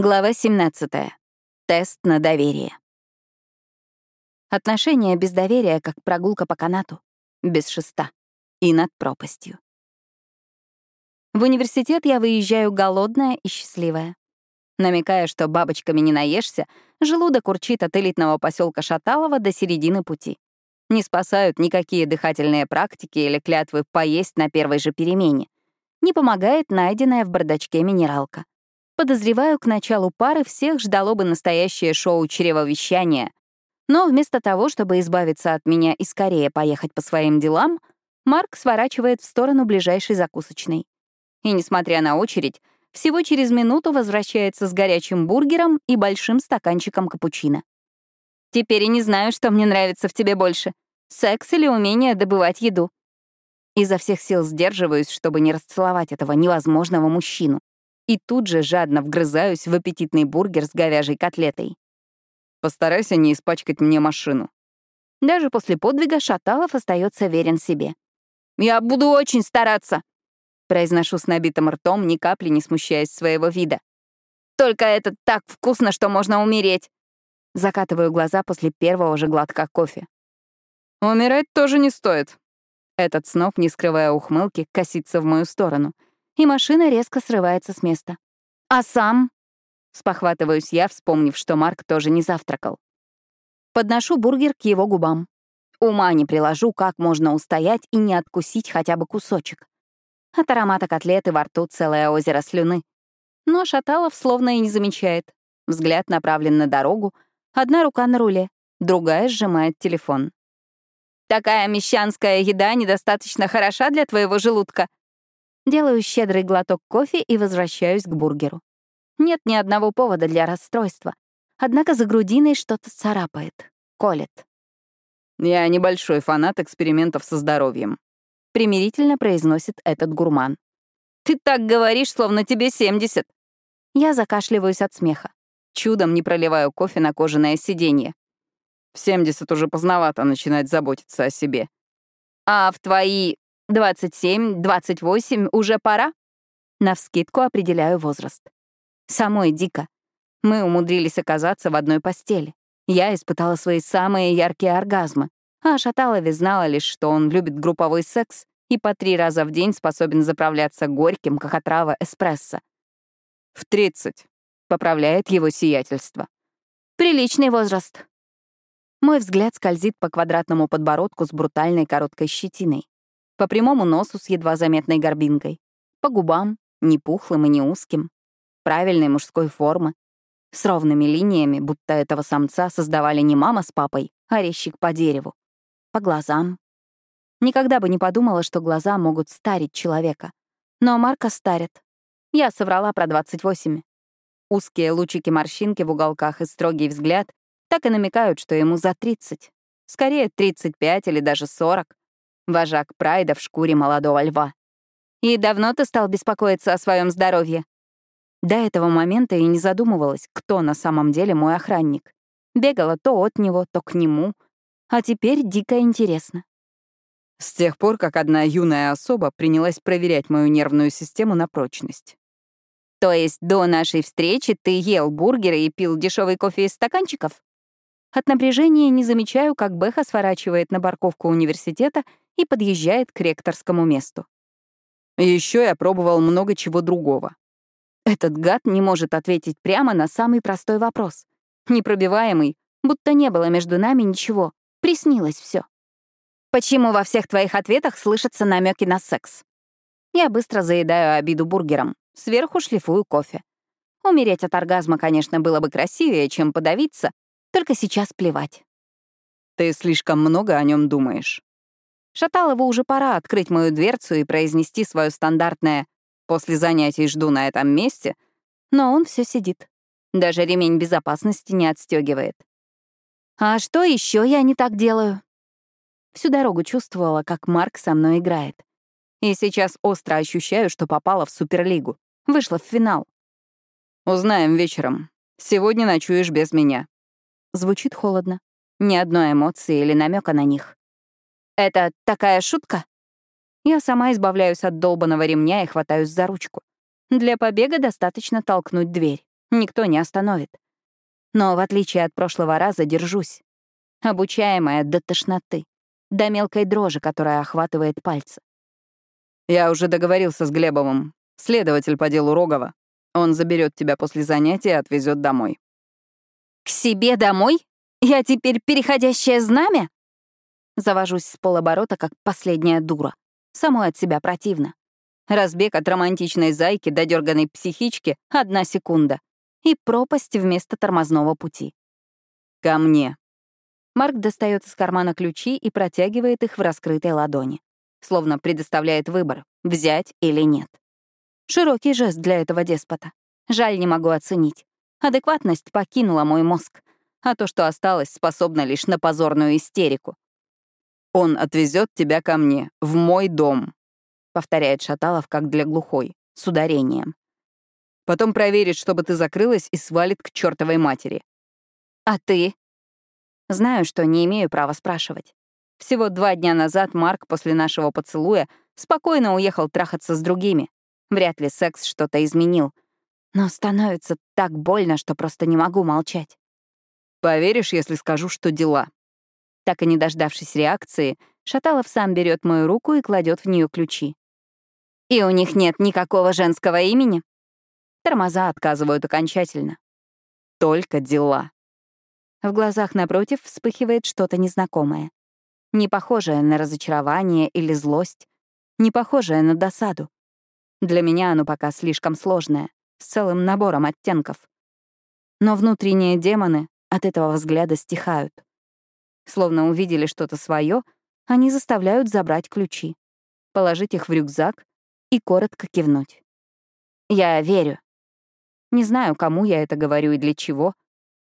Глава 17. Тест на доверие. Отношения без доверия, как прогулка по канату, без шеста и над пропастью. В университет я выезжаю голодная и счастливая. Намекая, что бабочками не наешься, желудок урчит от элитного поселка Шаталова до середины пути. Не спасают никакие дыхательные практики или клятвы поесть на первой же перемене. Не помогает найденная в бардачке минералка. Подозреваю, к началу пары всех ждало бы настоящее шоу чревовещания. Но вместо того, чтобы избавиться от меня и скорее поехать по своим делам, Марк сворачивает в сторону ближайшей закусочной. И, несмотря на очередь, всего через минуту возвращается с горячим бургером и большим стаканчиком капучино. «Теперь и не знаю, что мне нравится в тебе больше — секс или умение добывать еду». Изо всех сил сдерживаюсь, чтобы не расцеловать этого невозможного мужчину и тут же жадно вгрызаюсь в аппетитный бургер с говяжьей котлетой. Постарайся не испачкать мне машину. Даже после подвига Шаталов остается верен себе. «Я буду очень стараться», — произношу с набитым ртом, ни капли не смущаясь своего вида. «Только это так вкусно, что можно умереть!» Закатываю глаза после первого же глотка кофе. «Умирать тоже не стоит». Этот сноб, не скрывая ухмылки, косится в мою сторону — и машина резко срывается с места. «А сам?» — спохватываюсь я, вспомнив, что Марк тоже не завтракал. Подношу бургер к его губам. Ума не приложу, как можно устоять и не откусить хотя бы кусочек. От аромата котлеты во рту целое озеро слюны. Но Шаталов словно и не замечает. Взгляд направлен на дорогу, одна рука на руле, другая сжимает телефон. «Такая мещанская еда недостаточно хороша для твоего желудка», Делаю щедрый глоток кофе и возвращаюсь к бургеру. Нет ни одного повода для расстройства. Однако за грудиной что-то царапает, колет. «Я небольшой фанат экспериментов со здоровьем», — примирительно произносит этот гурман. «Ты так говоришь, словно тебе 70». Я закашливаюсь от смеха. Чудом не проливаю кофе на кожаное сиденье. В 70 уже поздновато начинать заботиться о себе. А в твои 27, 28, уже пора? Навскидку определяю возраст. Самой дико. Мы умудрились оказаться в одной постели. Я испытала свои самые яркие оргазмы, а Шаталове знала лишь, что он любит групповой секс и по три раза в день способен заправляться горьким, как отрава, эспрессо. «В 30», — поправляет его сиятельство. «Приличный возраст». Мой взгляд скользит по квадратному подбородку с брутальной короткой щетиной по прямому носу с едва заметной горбинкой, по губам, не пухлым и не узким, правильной мужской формы, с ровными линиями, будто этого самца создавали не мама с папой, а резчик по дереву, по глазам. Никогда бы не подумала, что глаза могут старить человека. Но Марка старит. Я соврала про 28. Узкие лучики-морщинки в уголках и строгий взгляд так и намекают, что ему за 30. Скорее, 35 или даже 40 вожак Прайда в шкуре молодого льва. «И давно ты стал беспокоиться о своем здоровье?» До этого момента и не задумывалась, кто на самом деле мой охранник. Бегала то от него, то к нему. А теперь дико интересно. С тех пор, как одна юная особа принялась проверять мою нервную систему на прочность. То есть до нашей встречи ты ел бургеры и пил дешевый кофе из стаканчиков? От напряжения не замечаю, как Беха сворачивает на парковку университета и подъезжает к ректорскому месту. Еще я пробовал много чего другого. Этот гад не может ответить прямо на самый простой вопрос. Непробиваемый, будто не было между нами ничего. Приснилось все. Почему во всех твоих ответах слышатся намеки на секс? Я быстро заедаю обиду бургером, сверху шлифую кофе. Умереть от оргазма, конечно, было бы красивее, чем подавиться, только сейчас плевать. Ты слишком много о нем думаешь. Шаталову уже пора открыть мою дверцу и произнести свое стандартное «после занятий жду на этом месте», но он все сидит. Даже ремень безопасности не отстегивает. А что еще я не так делаю? Всю дорогу чувствовала, как Марк со мной играет. И сейчас остро ощущаю, что попала в Суперлигу. Вышла в финал. Узнаем вечером. Сегодня ночуешь без меня. Звучит холодно. Ни одной эмоции или намека на них. «Это такая шутка?» Я сама избавляюсь от долбанного ремня и хватаюсь за ручку. Для побега достаточно толкнуть дверь. Никто не остановит. Но, в отличие от прошлого раза, держусь. Обучаемая до тошноты, до мелкой дрожи, которая охватывает пальцы. Я уже договорился с Глебовым. Следователь по делу Рогова. Он заберет тебя после занятия и отвезет домой. К себе домой? Я теперь переходящее знамя? Завожусь с полоборота, как последняя дура. Самой от себя противно. Разбег от романтичной зайки до дерганой психички — одна секунда. И пропасть вместо тормозного пути. «Ко мне». Марк достает из кармана ключи и протягивает их в раскрытой ладони. Словно предоставляет выбор — взять или нет. Широкий жест для этого деспота. Жаль, не могу оценить. Адекватность покинула мой мозг, а то, что осталось, способно лишь на позорную истерику. «Он отвезет тебя ко мне, в мой дом», — повторяет Шаталов как для глухой, с ударением. «Потом проверит, чтобы ты закрылась и свалит к чертовой матери». «А ты?» Знаю, что не имею права спрашивать. Всего два дня назад Марк после нашего поцелуя спокойно уехал трахаться с другими. Вряд ли секс что-то изменил. Но становится так больно, что просто не могу молчать. Поверишь, если скажу, что дела? Так и не дождавшись реакции, Шаталов сам берет мою руку и кладет в нее ключи. И у них нет никакого женского имени? Тормоза отказывают окончательно. Только дела. В глазах напротив вспыхивает что-то незнакомое. Не похожее на разочарование или злость, не похожее на досаду. Для меня оно пока слишком сложное, с целым набором оттенков. Но внутренние демоны от этого взгляда стихают. Словно увидели что-то свое, они заставляют забрать ключи, положить их в рюкзак и коротко кивнуть. Я верю. Не знаю, кому я это говорю и для чего.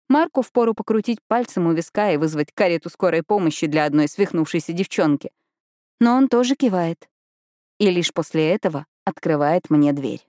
Марку впору покрутить пальцем у виска и вызвать карету скорой помощи для одной свихнувшейся девчонки. Но он тоже кивает. И лишь после этого открывает мне дверь.